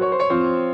you